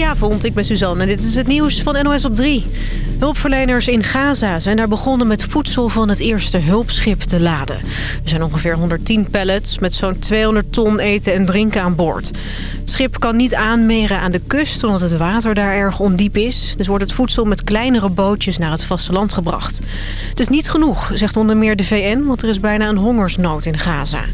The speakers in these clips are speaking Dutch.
Goedenavond, ik ben Suzanne en dit is het nieuws van NOS op 3. Hulpverleners in Gaza zijn daar begonnen met voedsel van het eerste hulpschip te laden. Er zijn ongeveer 110 pallets met zo'n 200 ton eten en drinken aan boord. Het schip kan niet aanmeren aan de kust omdat het water daar erg ondiep is. Dus wordt het voedsel met kleinere bootjes naar het vasteland gebracht. Het is niet genoeg, zegt onder meer de VN, want er is bijna een hongersnood in Gaza.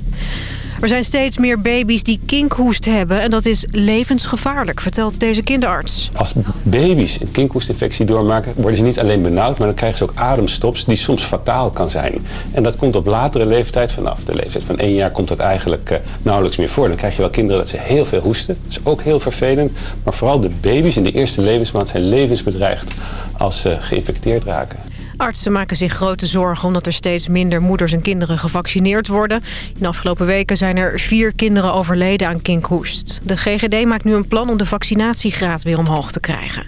Er zijn steeds meer baby's die kinkhoest hebben en dat is levensgevaarlijk, vertelt deze kinderarts. Als baby's een kinkhoestinfectie doormaken, worden ze niet alleen benauwd, maar dan krijgen ze ook ademstops die soms fataal kan zijn. En dat komt op latere leeftijd vanaf. De leeftijd van één jaar komt dat eigenlijk uh, nauwelijks meer voor. Dan krijg je wel kinderen dat ze heel veel hoesten. Dat is ook heel vervelend. Maar vooral de baby's in de eerste levensmaand zijn levensbedreigd als ze geïnfecteerd raken. Artsen maken zich grote zorgen omdat er steeds minder moeders en kinderen gevaccineerd worden. In de afgelopen weken zijn er vier kinderen overleden aan kinkhoest. De GGD maakt nu een plan om de vaccinatiegraad weer omhoog te krijgen.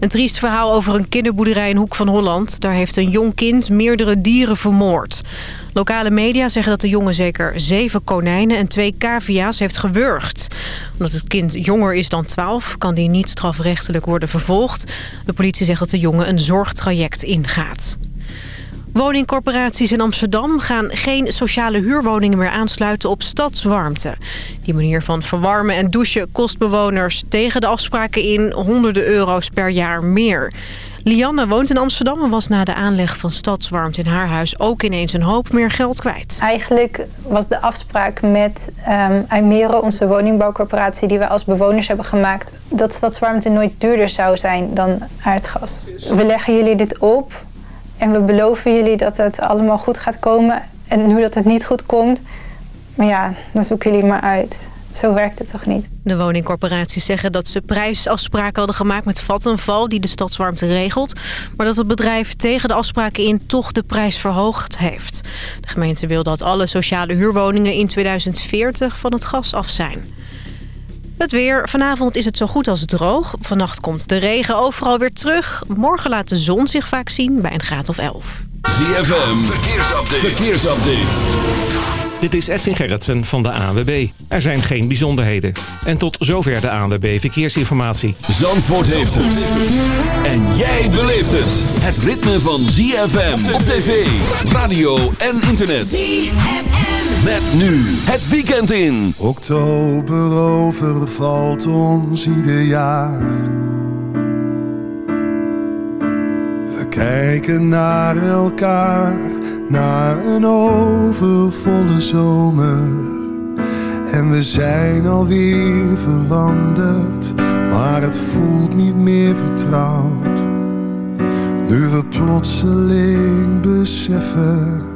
Een triest verhaal over een kinderboerderij in Hoek van Holland. Daar heeft een jong kind meerdere dieren vermoord. Lokale media zeggen dat de jongen zeker zeven konijnen en twee cavia's heeft gewurgd. Omdat het kind jonger is dan 12 kan die niet strafrechtelijk worden vervolgd. De politie zegt dat de jongen een zorgtraject ingaat. Woningcorporaties in Amsterdam gaan geen sociale huurwoningen meer aansluiten op stadswarmte. Die manier van verwarmen en douchen kost bewoners tegen de afspraken in honderden euro's per jaar meer. Lianne woont in Amsterdam en was na de aanleg van stadswarmte in haar huis ook ineens een hoop meer geld kwijt. Eigenlijk was de afspraak met um, onze woningbouwcorporatie die we als bewoners hebben gemaakt, dat stadswarmte nooit duurder zou zijn dan aardgas. We leggen jullie dit op en we beloven jullie dat het allemaal goed gaat komen. En nu dat het niet goed komt, maar ja, dan zoeken jullie maar uit. Zo werkt het toch niet? De woningcorporaties zeggen dat ze prijsafspraken hadden gemaakt met Vattenval... die de stadswarmte regelt. Maar dat het bedrijf tegen de afspraken in toch de prijs verhoogd heeft. De gemeente wil dat alle sociale huurwoningen in 2040 van het gas af zijn. Het weer. Vanavond is het zo goed als droog. Vannacht komt de regen overal weer terug. Morgen laat de zon zich vaak zien bij een graad of 11. ZFM. Verkeersupdate. Verkeersupdate. Dit is Edwin Gerritsen van de ANWB. Er zijn geen bijzonderheden. En tot zover de ANWB Verkeersinformatie. Zandvoort heeft het. En jij beleeft het. Het ritme van ZFM op tv, radio en internet. ZFM. Met nu het weekend in. Oktober overvalt ons ieder jaar. We kijken naar elkaar na een overvolle zomer. En we zijn alweer veranderd, maar het voelt niet meer vertrouwd. Nu we plotseling beseffen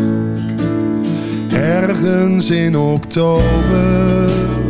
Ergens in oktober.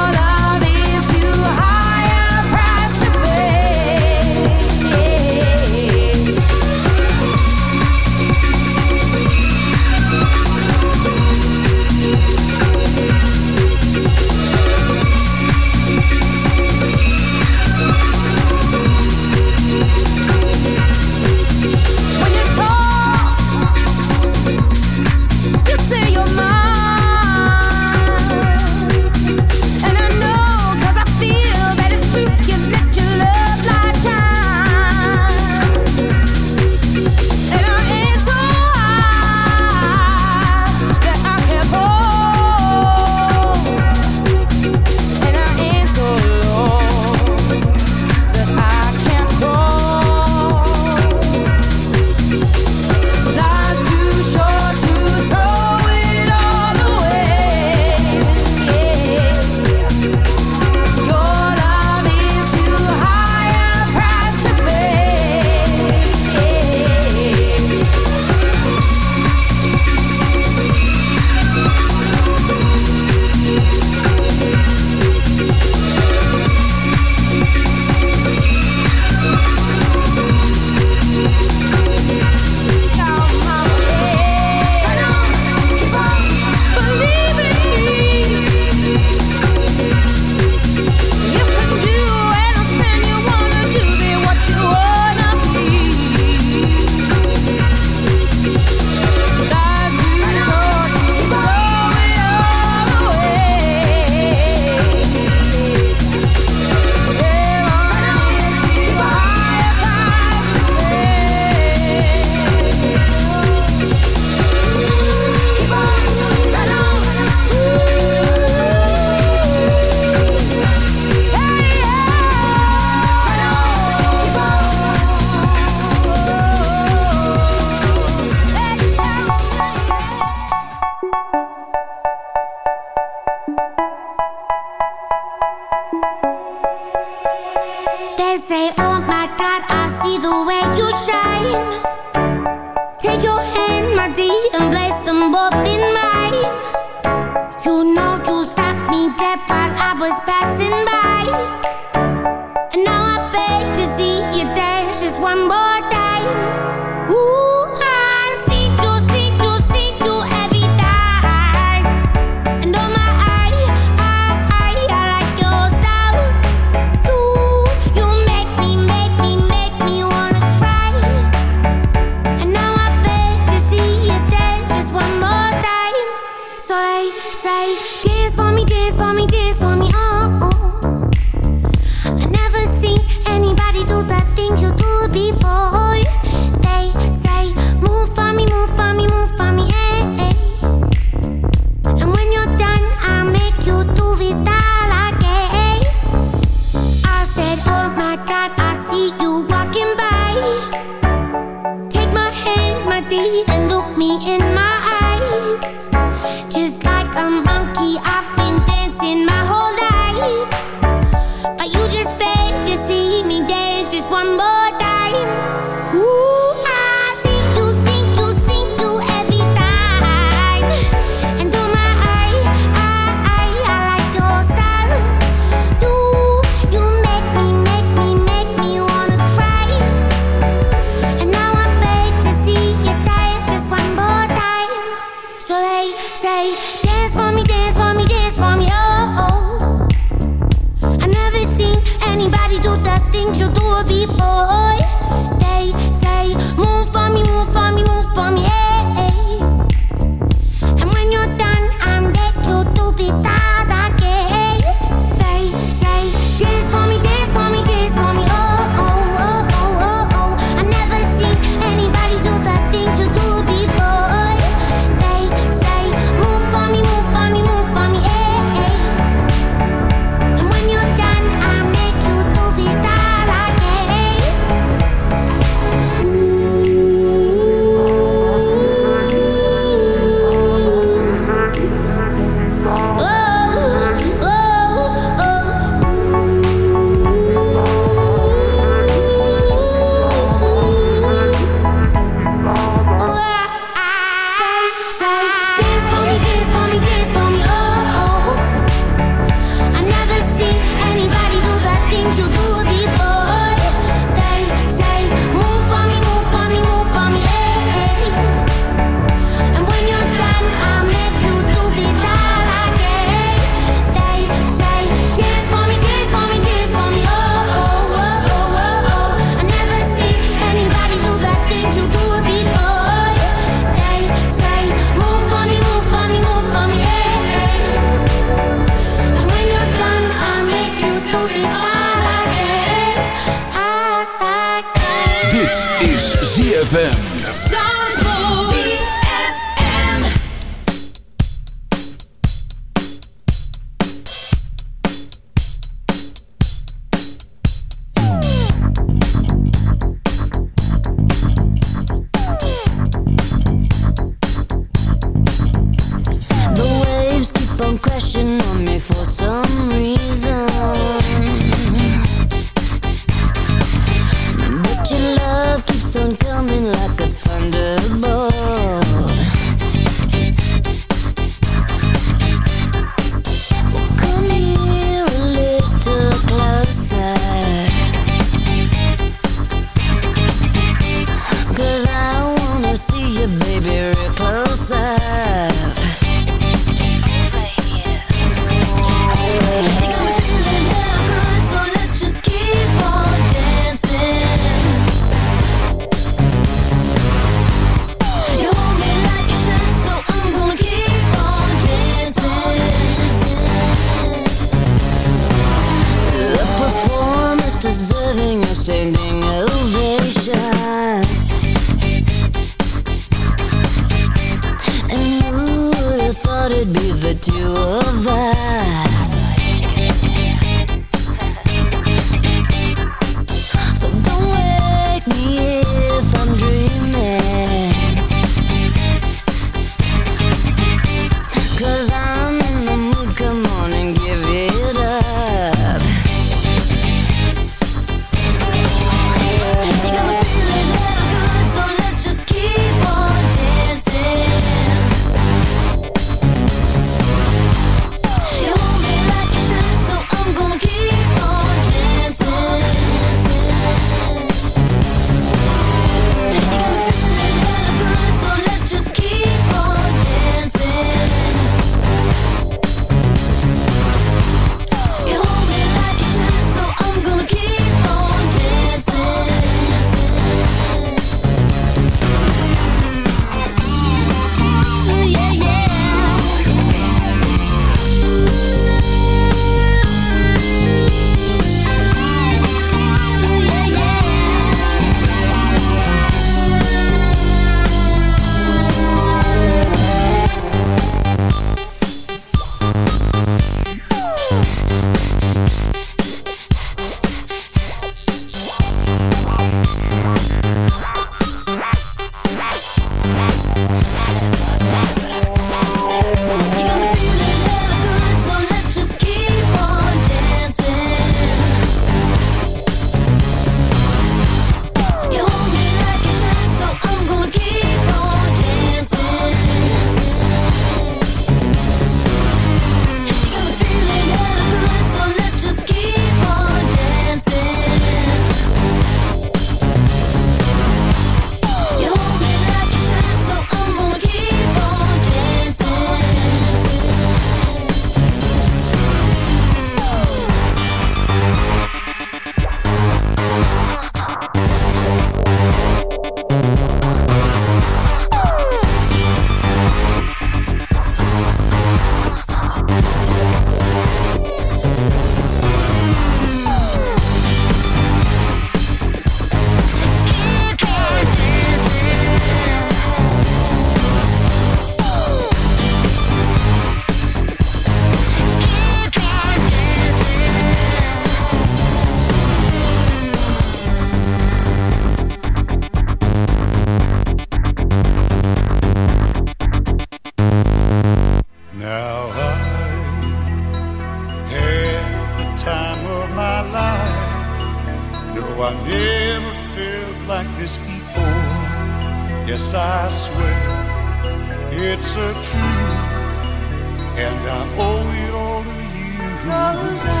and I owe it all to you.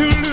to lose.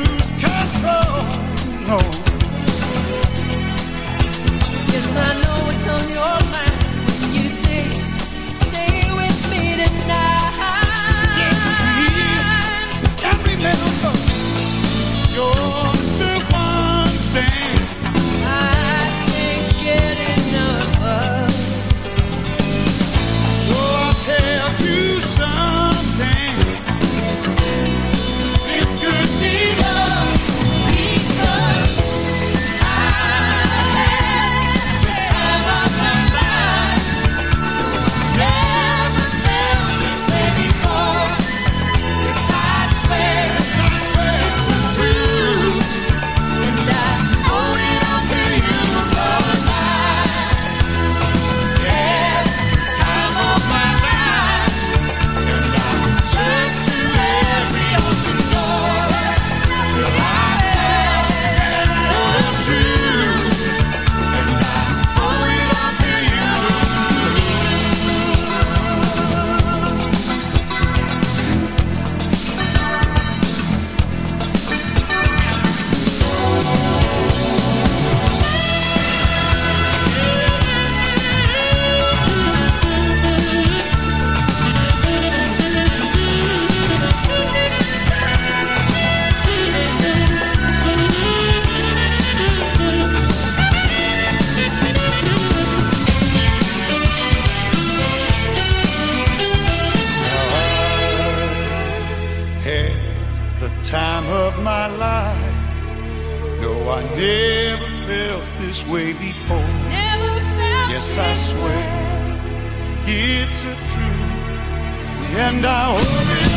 It's a truth, and I hope it.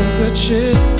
some good shit.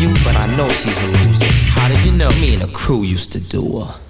you, but I know she's a loser. How did you know? Me and a crew used to do her.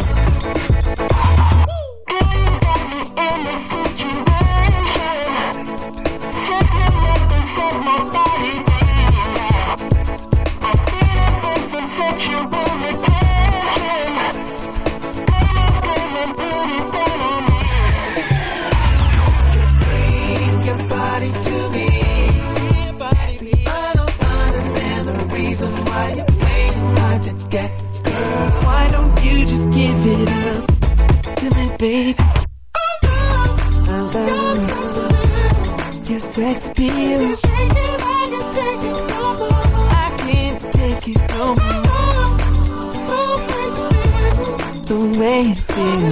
Way you feel.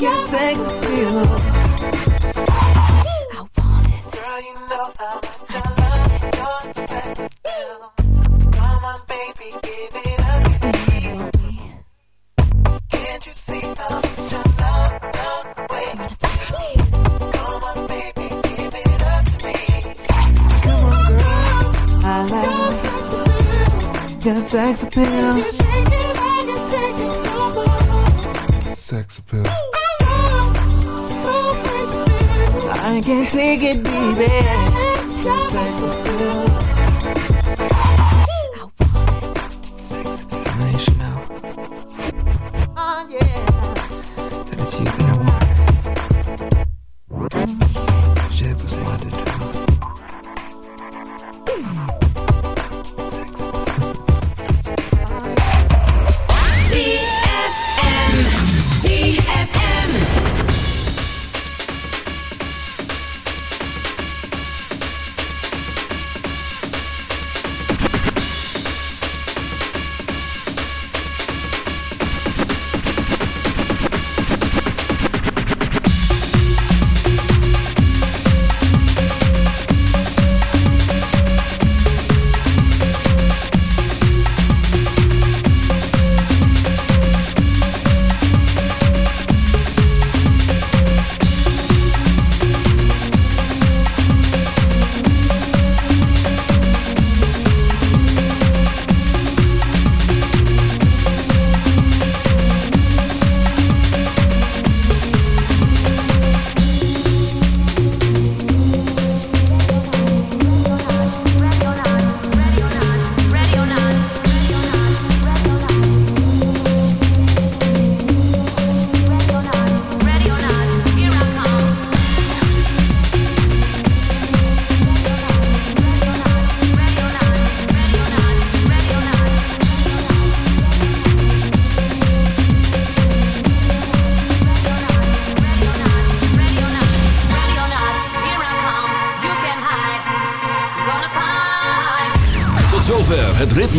Your sex appeal. I want it. Girl, you know how much I love your sex appeal. Come on, baby, give it up to me. Can't you see how much I love the way you touch me? Come on, baby, give it up to me. Come on, girl, I like your sex appeal. I can't take it, baby. Sex appeal. Oh, yeah. That it's you that I want.